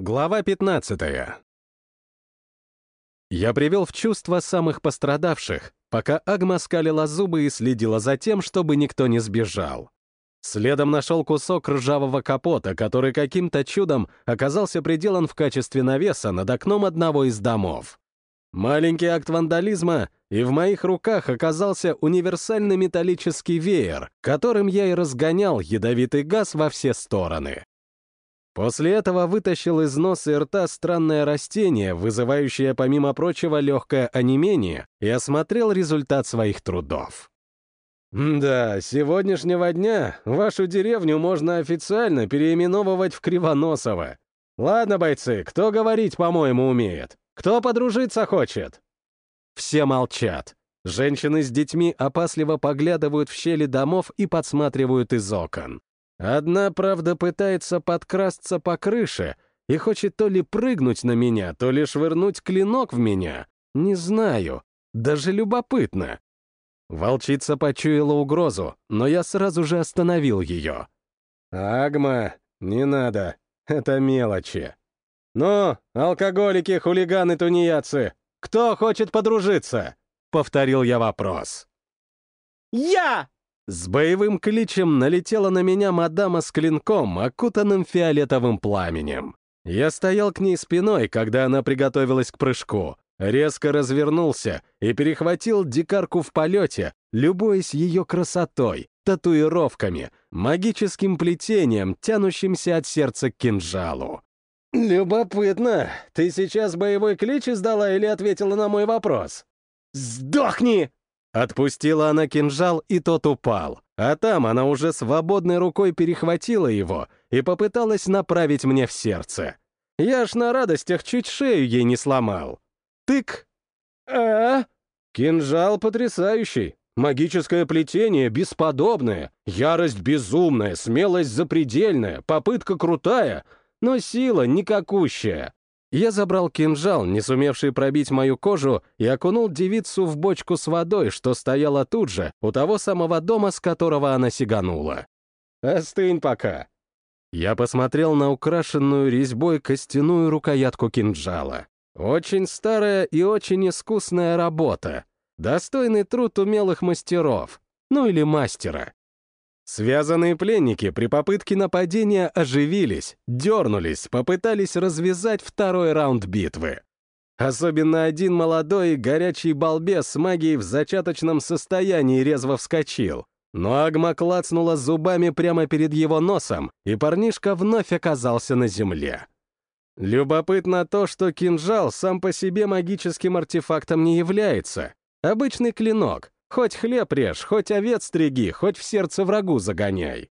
Глава 15. Я привел в чувство самых пострадавших, пока Агма скалила зубы и следила за тем, чтобы никто не сбежал. Следом нашел кусок ржавого капота, который каким-то чудом оказался приделан в качестве навеса над окном одного из домов. Маленький акт вандализма, и в моих руках оказался универсальный металлический веер, которым я и разгонял ядовитый газ во все стороны. После этого вытащил из носа и рта странное растение, вызывающее, помимо прочего, легкое онемение, и осмотрел результат своих трудов. «Да, с сегодняшнего дня вашу деревню можно официально переименовывать в Кривоносово. Ладно, бойцы, кто говорить, по-моему, умеет? Кто подружиться хочет?» Все молчат. Женщины с детьми опасливо поглядывают в щели домов и подсматривают из окон. Одна, правда, пытается подкрасться по крыше и хочет то ли прыгнуть на меня, то ли швырнуть клинок в меня. Не знаю. Даже любопытно. Волчица почуяла угрозу, но я сразу же остановил ее. «Агма, не надо. Это мелочи. Ну, алкоголики, хулиганы, тунеядцы, кто хочет подружиться?» — повторил я вопрос. «Я!» С боевым кличем налетела на меня мадама с клинком, окутанным фиолетовым пламенем. Я стоял к ней спиной, когда она приготовилась к прыжку, резко развернулся и перехватил дикарку в полете, любуясь ее красотой, татуировками, магическим плетением, тянущимся от сердца к кинжалу. «Любопытно, ты сейчас боевой клич издала или ответила на мой вопрос?» «Сдохни!» Отпустила она кинжал, и тот упал. А там она уже свободной рукой перехватила его и попыталась направить мне в сердце. Я ж на радостях чуть шею ей не сломал. Тык! а Кинжал потрясающий. Магическое плетение бесподобное, ярость безумная, смелость запредельная, попытка крутая, но сила никакущая. Я забрал кинжал, не сумевший пробить мою кожу, и окунул девицу в бочку с водой, что стояла тут же, у того самого дома, с которого она сиганула. «Остынь пока». Я посмотрел на украшенную резьбой костяную рукоятку кинжала. Очень старая и очень искусная работа. Достойный труд умелых мастеров. Ну или мастера. Связанные пленники при попытке нападения оживились, дернулись, попытались развязать второй раунд битвы. Особенно один молодой горячий балбес с магией в зачаточном состоянии резво вскочил. Но Агма клацнула зубами прямо перед его носом, и парнишка вновь оказался на земле. Любопытно то, что кинжал сам по себе магическим артефактом не является. Обычный клинок, Хоть хлеб режь, хоть овец стриги, хоть в сердце врагу загоняй.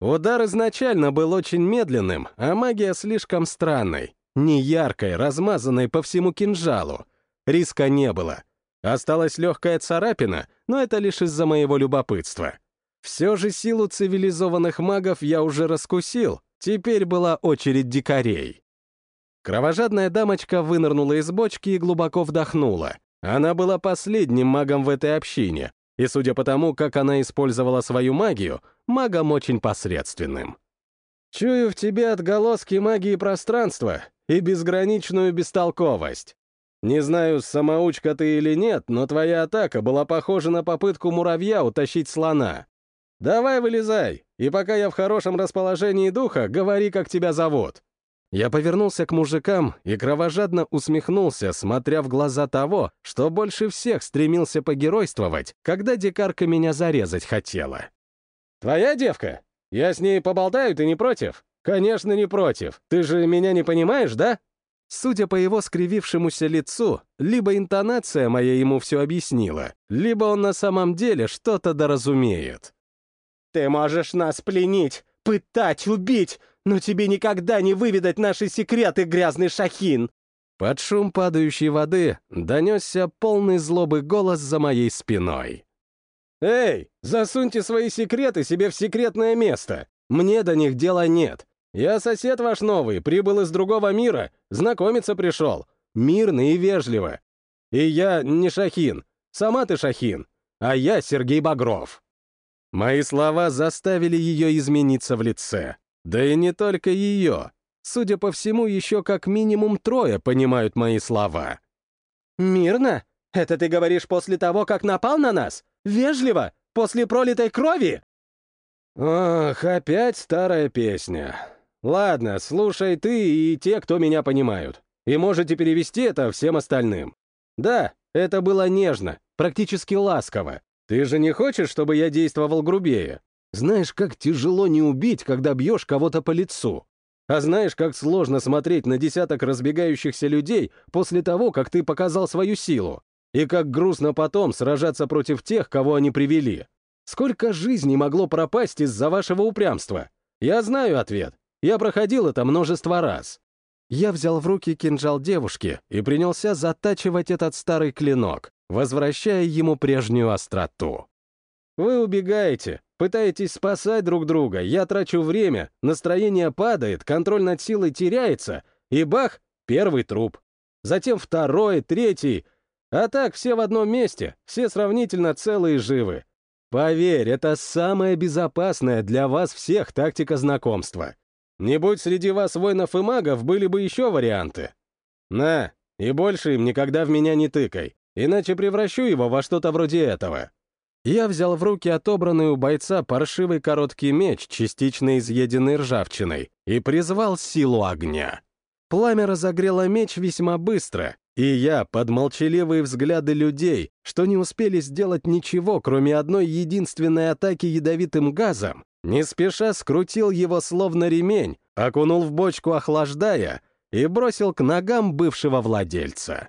Удар изначально был очень медленным, а магия слишком странной, не яркой, размазанной по всему кинжалу. Риска не было. Осталась легкая царапина, но это лишь из-за моего любопытства. Все же силу цивилизованных магов я уже раскусил, теперь была очередь дикарей. Кровожадная дамочка вынырнула из бочки и глубоко вдохнула. Она была последним магом в этой общине, и судя по тому, как она использовала свою магию, магом очень посредственным. Чую в тебе отголоски магии пространства и безграничную бестолковость. Не знаю, самоучка ты или нет, но твоя атака была похожа на попытку муравья утащить слона. Давай вылезай, и пока я в хорошем расположении духа, говори, как тебя зовут. Я повернулся к мужикам и кровожадно усмехнулся, смотря в глаза того, что больше всех стремился погеройствовать, когда дикарка меня зарезать хотела. «Твоя девка? Я с ней поболтаю, ты не против?» «Конечно, не против. Ты же меня не понимаешь, да?» Судя по его скривившемуся лицу, либо интонация моя ему все объяснила, либо он на самом деле что-то доразумеет. «Ты можешь нас пленить, пытать, убить, но тебе никогда не выведать наши секреты, грязный шахин!» Под шум падающей воды донесся полный злобы голос за моей спиной. «Эй, засуньте свои секреты себе в секретное место! Мне до них дела нет. Я сосед ваш новый, прибыл из другого мира, знакомиться пришел. Мирно и вежливо. И я не Шахин, сама ты Шахин, а я Сергей Багров». Мои слова заставили ее измениться в лице. Да и не только ее. Судя по всему, еще как минимум трое понимают мои слова. «Мирно? Это ты говоришь после того, как напал на нас? Вежливо? После пролитой крови?» «Ох, опять старая песня. Ладно, слушай ты и те, кто меня понимают. И можете перевести это всем остальным. Да, это было нежно, практически ласково. Ты же не хочешь, чтобы я действовал грубее? Знаешь, как тяжело не убить, когда бьешь кого-то по лицу? А знаешь, как сложно смотреть на десяток разбегающихся людей после того, как ты показал свою силу? И как грустно потом сражаться против тех, кого они привели? Сколько жизней могло пропасть из-за вашего упрямства? Я знаю ответ. Я проходил это множество раз. Я взял в руки кинжал девушки и принялся затачивать этот старый клинок, возвращая ему прежнюю остроту. Вы убегаете, пытаетесь спасать друг друга, я трачу время, настроение падает, контроль над силой теряется, и бах, первый труп. Затем второй, третий. А так все в одном месте, все сравнительно целые живы. Поверь, это самая безопасная для вас всех тактика знакомства. Не будь среди вас воинов и магов, были бы еще варианты. На, и больше им никогда в меня не тыкай, иначе превращу его во что-то вроде этого. Я взял в руки отобранный у бойца паршивый короткий меч, частично изъеденный ржавчиной, и призвал силу огня. Пламя разогрело меч весьма быстро, и я, под молчаливые взгляды людей, что не успели сделать ничего, кроме одной единственной атаки ядовитым газом, не спеша скрутил его словно ремень, окунул в бочку охлаждая и бросил к ногам бывшего владельца.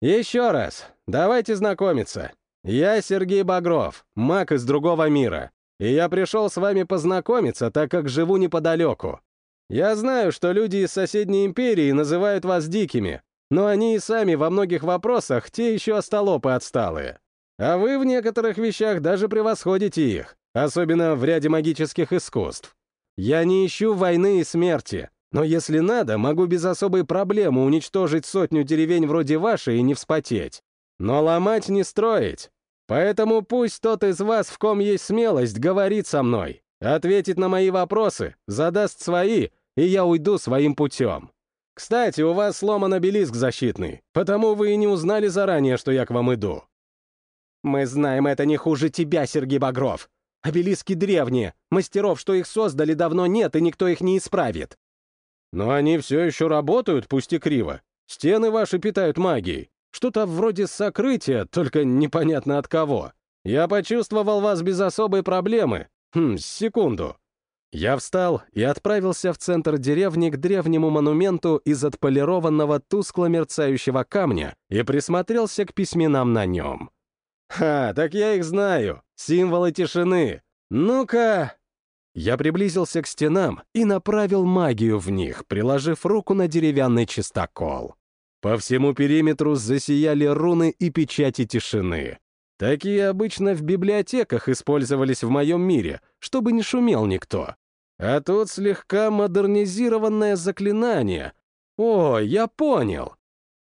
«Еще раз, давайте знакомиться. Я Сергей Багров, маг из другого мира, и я пришел с вами познакомиться, так как живу неподалеку. Я знаю, что люди из соседней империи называют вас дикими, но они и сами во многих вопросах те еще остолопы отсталые. А вы в некоторых вещах даже превосходите их особенно в ряде магических искусств. Я не ищу войны и смерти, но если надо, могу без особой проблемы уничтожить сотню деревень вроде вашей и не вспотеть. Но ломать не строить. Поэтому пусть тот из вас, в ком есть смелость, говорит со мной, ответит на мои вопросы, задаст свои, и я уйду своим путем. Кстати, у вас сломан обелиск защитный, потому вы и не узнали заранее, что я к вам иду. Мы знаем это не хуже тебя, Сергей Багров. Обелиски древние, мастеров, что их создали, давно нет, и никто их не исправит. Но они все еще работают, пусть и криво. Стены ваши питают магией. Что-то вроде сокрытия, только непонятно от кого. Я почувствовал вас без особой проблемы. Хм, секунду. Я встал и отправился в центр деревни к древнему монументу из отполированного тускло мерцающего камня и присмотрелся к письменам на нем. «Ха, так я их знаю. Символы тишины. Ну-ка!» Я приблизился к стенам и направил магию в них, приложив руку на деревянный чистокол. По всему периметру засияли руны и печати тишины. Такие обычно в библиотеках использовались в моем мире, чтобы не шумел никто. А тут слегка модернизированное заклинание. О, я понял.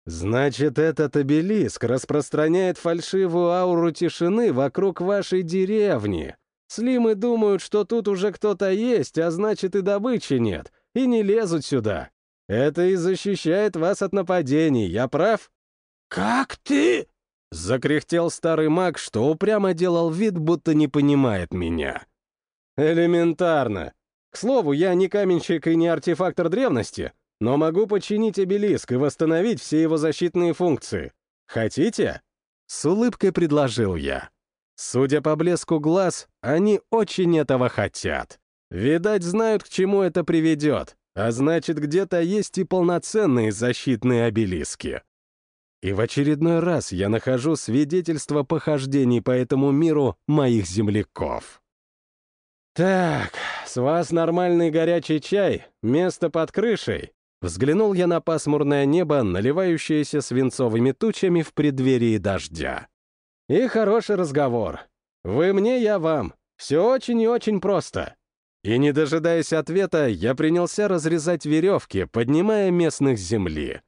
Значит, этот обелиск распространяет фальшивую ауру тишины вокруг вашей деревни. Слимы думают, что тут уже кто-то есть, а значит и добычи нет, и не лезут сюда. Это и защищает вас от нападений, я прав? «Как ты?» — закряхтел старый маг, что упрямо делал вид, будто не понимает меня. «Элементарно. К слову, я не каменщик и не артефактор древности, но могу починить обелиск и восстановить все его защитные функции. Хотите?» С улыбкой предложил я. Судя по блеску глаз, они очень этого хотят. Видать, знают, к чему это приведет, а значит, где-то есть и полноценные защитные обелиски. И в очередной раз я нахожу свидетельство похождений по этому миру моих земляков. Так, с вас нормальный горячий чай, место под крышей, Взглянул я на пасмурное небо, наливающееся свинцовыми тучами в преддверии дождя. И хороший разговор. Вы мне, я вам. Все очень и очень просто. И не дожидаясь ответа, я принялся разрезать веревки, поднимая местных с земли.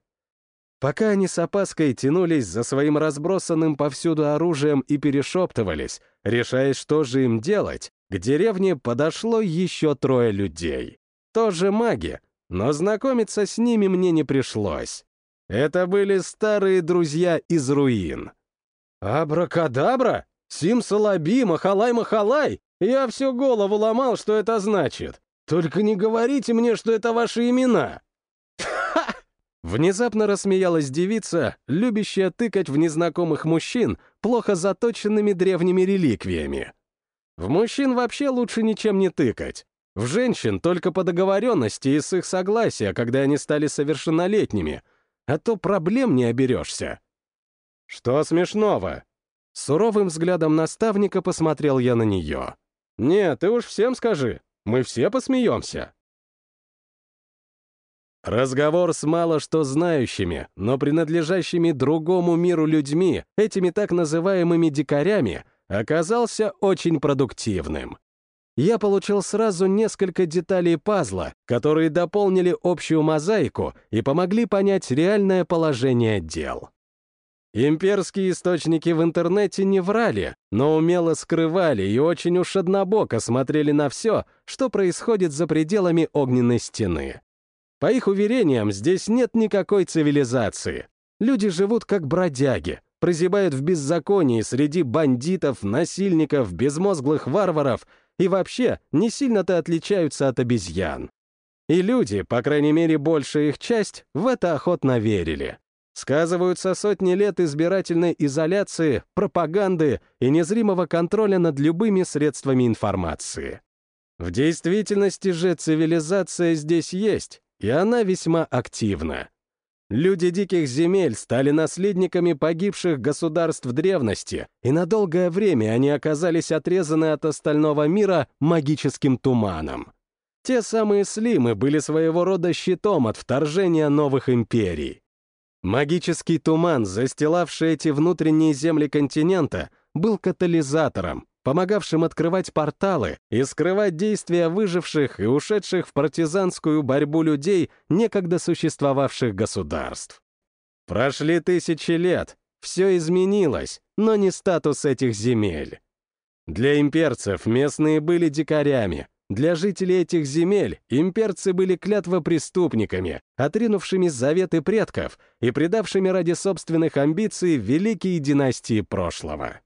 Пока они с опаской тянулись за своим разбросанным повсюду оружием и перешептывались, решая, что же им делать, к деревне подошло еще трое людей. Тоже маги, но знакомиться с ними мне не пришлось. Это были старые друзья из руин. «Абракадабра? Сим-салаби, махалай-махалай? Я всю голову ломал, что это значит. Только не говорите мне, что это ваши имена!» Внезапно рассмеялась девица, любящая тыкать в незнакомых мужчин плохо заточенными древними реликвиями. В мужчин вообще лучше ничем не тыкать. В женщин только по договоренности и с их согласия, когда они стали совершеннолетними, а то проблем не оберешься. «Что смешного?» Суровым взглядом наставника посмотрел я на нее. «Нет, ты уж всем скажи, мы все посмеемся». Разговор с мало что знающими, но принадлежащими другому миру людьми, этими так называемыми дикарями, оказался очень продуктивным. Я получил сразу несколько деталей пазла, которые дополнили общую мозаику и помогли понять реальное положение дел. Имперские источники в интернете не врали, но умело скрывали и очень уж однобоко смотрели на все, что происходит за пределами огненной стены. По их уверениям, здесь нет никакой цивилизации. Люди живут как бродяги, прозябают в беззаконии среди бандитов, насильников, безмозглых варваров и вообще не сильно-то отличаются от обезьян. И люди, по крайней мере большая их часть, в это охотно верили. Сказываются сотни лет избирательной изоляции, пропаганды и незримого контроля над любыми средствами информации. В действительности же цивилизация здесь есть, и она весьма активна. Люди диких земель стали наследниками погибших государств древности, и на долгое время они оказались отрезаны от остального мира магическим туманом. Те самые слимы были своего рода щитом от вторжения новых империй. Магический туман, застилавший эти внутренние земли континента, был катализатором, помогавшим открывать порталы и скрывать действия выживших и ушедших в партизанскую борьбу людей некогда существовавших государств. Прошли тысячи лет, все изменилось, но не статус этих земель. Для имперцев местные были дикарями, для жителей этих земель имперцы были клятвопреступниками, отринувшими заветы предков и предавшими ради собственных амбиций великие династии прошлого.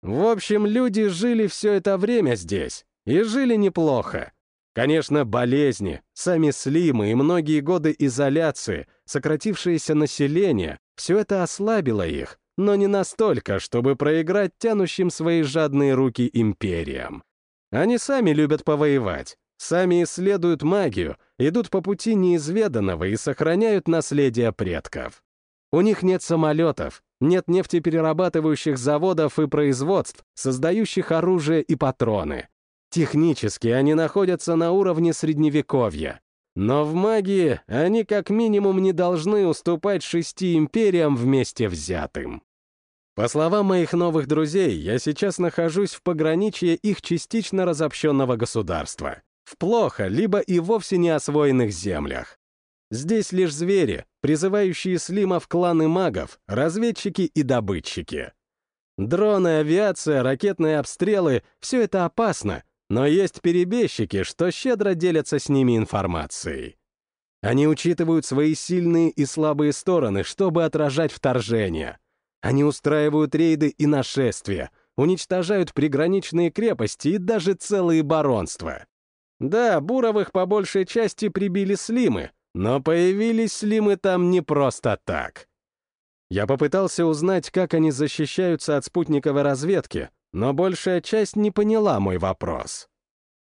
В общем, люди жили все это время здесь, и жили неплохо. Конечно, болезни, сами слимы и многие годы изоляции, сократившееся население, все это ослабило их, но не настолько, чтобы проиграть тянущим свои жадные руки империям. Они сами любят повоевать, сами исследуют магию, идут по пути неизведанного и сохраняют наследие предков. У них нет самолетов, нет нефтеперерабатывающих заводов и производств, создающих оружие и патроны. Технически они находятся на уровне средневековья. Но в магии они как минимум не должны уступать шести империям вместе взятым. По словам моих новых друзей, я сейчас нахожусь в пограничье их частично разобщенного государства. В плохо, либо и вовсе не освоенных землях. Здесь лишь звери, призывающие слимов кланы магов, разведчики и добытчики. Дроны, авиация, ракетные обстрелы — все это опасно, но есть перебежчики, что щедро делятся с ними информацией. Они учитывают свои сильные и слабые стороны, чтобы отражать вторжение — они устраивают рейды и нашествия, уничтожают приграничные крепости и даже целые баронства. Да, Буровых по большей части прибили слимы, но появились слимы там не просто так. Я попытался узнать, как они защищаются от спутниковой разведки, но большая часть не поняла мой вопрос.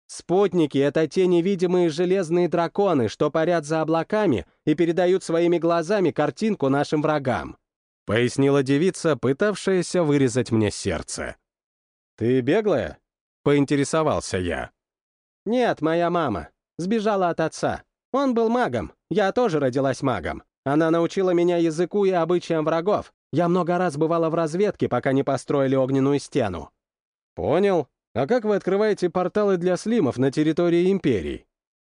Спутники — это те невидимые железные драконы, что парят за облаками и передают своими глазами картинку нашим врагам. — пояснила девица, пытавшаяся вырезать мне сердце. «Ты беглая?» — поинтересовался я. «Нет, моя мама. Сбежала от отца. Он был магом. Я тоже родилась магом. Она научила меня языку и обычаям врагов. Я много раз бывала в разведке, пока не построили огненную стену». «Понял. А как вы открываете порталы для слимов на территории Империи?»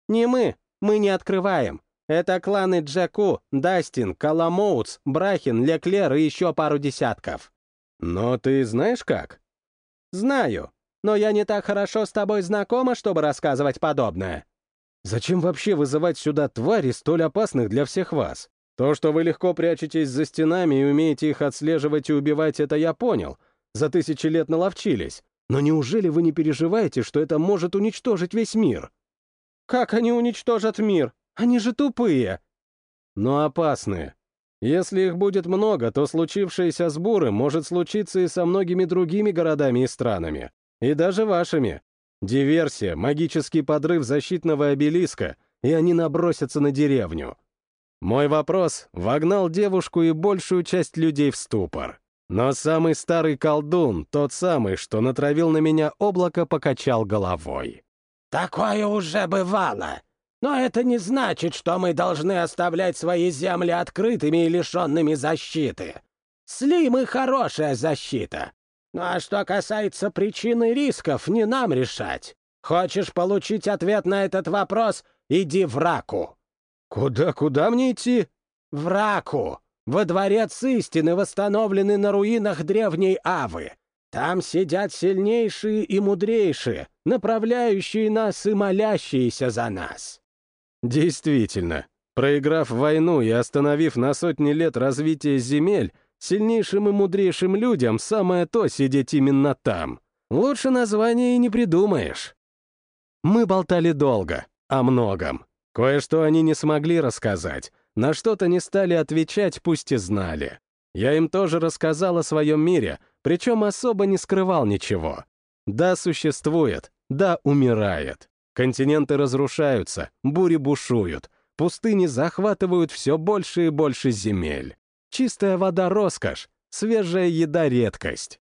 «Не мы. Мы не открываем. Это кланы Джеку, Дастин, Каламоутс, Брахин, Леклер и еще пару десятков. Но ты знаешь как? Знаю, но я не так хорошо с тобой знакома, чтобы рассказывать подобное. Зачем вообще вызывать сюда твари, столь опасных для всех вас? То, что вы легко прячетесь за стенами и умеете их отслеживать и убивать, это я понял. За тысячи лет наловчились. Но неужели вы не переживаете, что это может уничтожить весь мир? Как они уничтожат мир? Они же тупые. Но опасные. Если их будет много, то случившееся с Буры может случиться и со многими другими городами и странами. И даже вашими. Диверсия, магический подрыв защитного обелиска, и они набросятся на деревню. Мой вопрос вогнал девушку и большую часть людей в ступор. Но самый старый колдун, тот самый, что натравил на меня облако, покачал головой. «Такое уже бывало. Но это не значит, что мы должны оставлять свои земли открытыми и лишенными защиты. Слимы — хорошая защита. Ну а что касается причины рисков, не нам решать. Хочешь получить ответ на этот вопрос — иди в Раку». «Куда-куда мне идти?» «В Раку, во дворец истины, восстановленный на руинах древней Авы. Там сидят сильнейшие и мудрейшие, направляющие нас и молящиеся за нас». Действительно, проиграв войну и остановив на сотни лет развитие земель, сильнейшим и мудрейшим людям самое то сидеть именно там. Лучше названия и не придумаешь. Мы болтали долго, о многом. Кое-что они не смогли рассказать, на что-то не стали отвечать, пусть и знали. Я им тоже рассказал о своем мире, причем особо не скрывал ничего. Да, существует, да, умирает. Континенты разрушаются, бури бушуют, пустыни захватывают все больше и больше земель. Чистая вода — роскошь, свежая еда — редкость.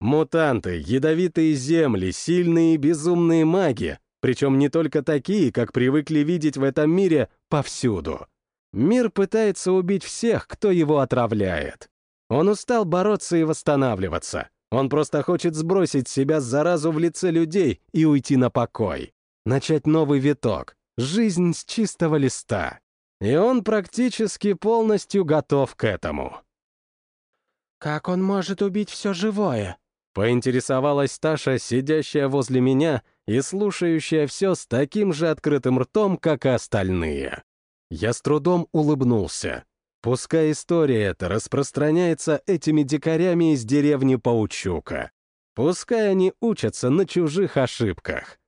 Мутанты, ядовитые земли, сильные и безумные маги, причем не только такие, как привыкли видеть в этом мире, повсюду. Мир пытается убить всех, кто его отравляет. Он устал бороться и восстанавливаться. Он просто хочет сбросить себя заразу в лице людей и уйти на покой начать новый виток, жизнь с чистого листа. И он практически полностью готов к этому. «Как он может убить все живое?» Поинтересовалась Таша, сидящая возле меня и слушающая все с таким же открытым ртом, как и остальные. Я с трудом улыбнулся. Пускай история эта распространяется этими дикарями из деревни Паучука. Пускай они учатся на чужих ошибках.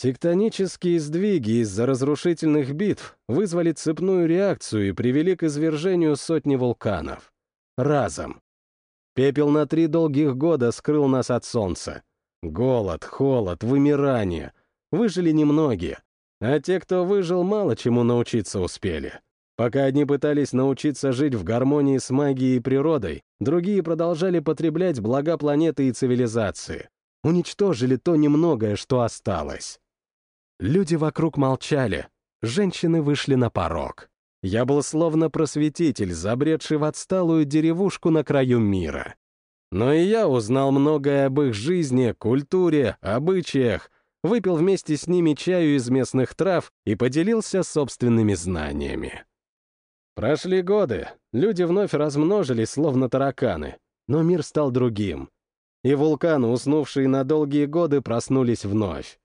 Тектонические сдвиги из-за разрушительных битв вызвали цепную реакцию и привели к извержению сотни вулканов. Разом. Пепел на три долгих года скрыл нас от солнца. Голод, холод, вымирание. Выжили немногие. А те, кто выжил, мало чему научиться успели. Пока одни пытались научиться жить в гармонии с магией и природой, другие продолжали потреблять блага планеты и цивилизации. Уничтожили то немногое, что осталось. Люди вокруг молчали, женщины вышли на порог. Я был словно просветитель, забредший в отсталую деревушку на краю мира. Но и я узнал многое об их жизни, культуре, обычаях, выпил вместе с ними чаю из местных трав и поделился собственными знаниями. Прошли годы, люди вновь размножились, словно тараканы, но мир стал другим. И вулканы, уснувшие на долгие годы, проснулись вновь.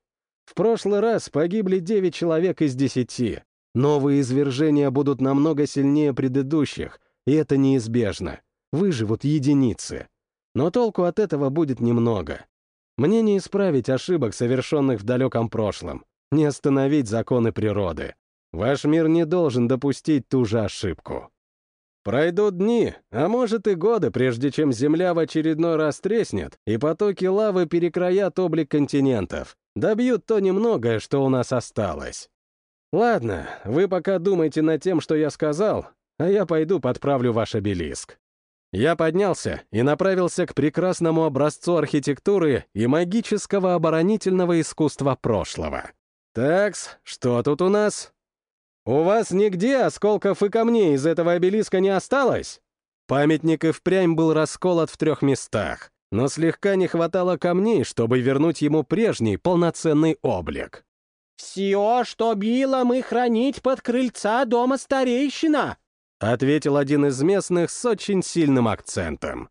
В прошлый раз погибли 9 человек из 10. Новые извержения будут намного сильнее предыдущих, и это неизбежно. Выживут единицы. Но толку от этого будет немного. Мне не исправить ошибок, совершенных в далеком прошлом, не остановить законы природы. Ваш мир не должен допустить ту же ошибку. Пройдут дни, а может и годы, прежде чем Земля в очередной раз треснет, и потоки лавы перекроят облик континентов, добьют то немногое, что у нас осталось. Ладно, вы пока думайте над тем, что я сказал, а я пойду подправлю ваш обелиск. Я поднялся и направился к прекрасному образцу архитектуры и магического оборонительного искусства прошлого. Такс, что тут у нас? «У вас нигде осколков и камней из этого обелиска не осталось?» Памятник и впрямь был расколот в трех местах, но слегка не хватало камней, чтобы вернуть ему прежний полноценный облик. «Все, что било, мы хранить под крыльца дома старейшина», ответил один из местных с очень сильным акцентом.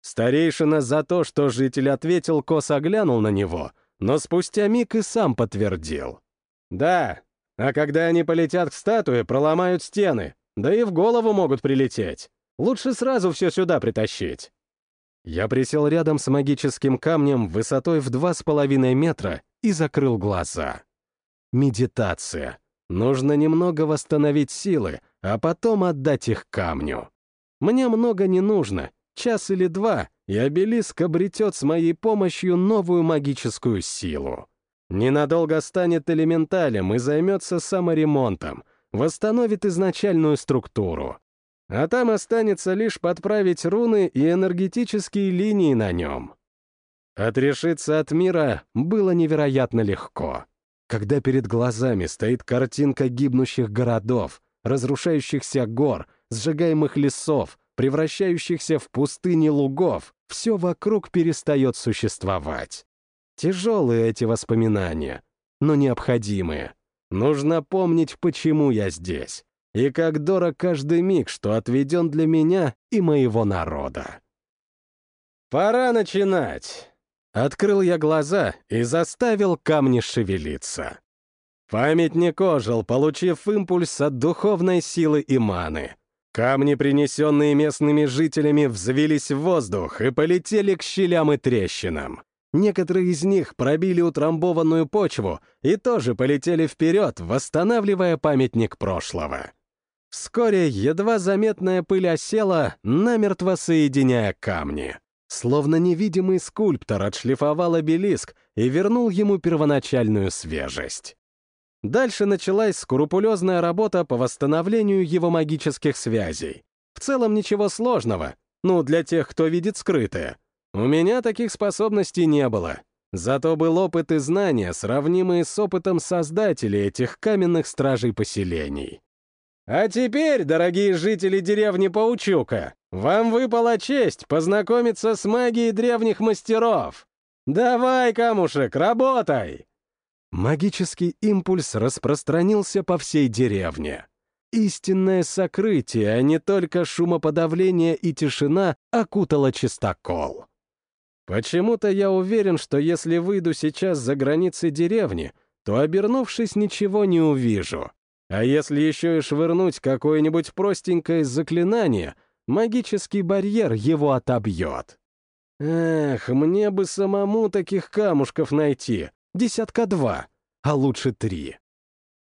Старейшина за то, что житель ответил, косо глянул на него, но спустя миг и сам подтвердил. «Да, А когда они полетят к статуе, проломают стены, да и в голову могут прилететь. Лучше сразу все сюда притащить. Я присел рядом с магическим камнем высотой в два с половиной метра и закрыл глаза. Медитация. Нужно немного восстановить силы, а потом отдать их камню. Мне много не нужно, час или два, и обелиск обретет с моей помощью новую магическую силу. Ненадолго станет элементалем и займется саморемонтом, восстановит изначальную структуру. А там останется лишь подправить руны и энергетические линии на нем. Отрешиться от мира было невероятно легко. Когда перед глазами стоит картинка гибнущих городов, разрушающихся гор, сжигаемых лесов, превращающихся в пустыни лугов, все вокруг перестает существовать. Тяжелые эти воспоминания, но необходимые. Нужно помнить, почему я здесь, и как дорог каждый миг, что отведен для меня и моего народа. «Пора начинать!» Открыл я глаза и заставил камни шевелиться. Памятник ожил, получив импульс от духовной силы и. Камни, принесенные местными жителями, взвились в воздух и полетели к щелям и трещинам. Некоторые из них пробили утрамбованную почву и тоже полетели вперед, восстанавливая памятник прошлого. Вскоре едва заметная пыль осела, намертво соединяя камни. Словно невидимый скульптор отшлифовал обелиск и вернул ему первоначальную свежесть. Дальше началась скрупулезная работа по восстановлению его магических связей. В целом ничего сложного, ну, для тех, кто видит скрытое. У меня таких способностей не было. Зато был опыт и знания, сравнимые с опытом создателей этих каменных стражей поселений. А теперь, дорогие жители деревни Паучука, вам выпала честь познакомиться с магией древних мастеров. Давай, камушек, работай!» Магический импульс распространился по всей деревне. Истинное сокрытие, а не только шумоподавление и тишина, окутало чистокол. Почему-то я уверен, что если выйду сейчас за границы деревни, то, обернувшись, ничего не увижу. А если еще и швырнуть какое-нибудь простенькое заклинание, магический барьер его отобьет. Эх, мне бы самому таких камушков найти, десятка два, а лучше три.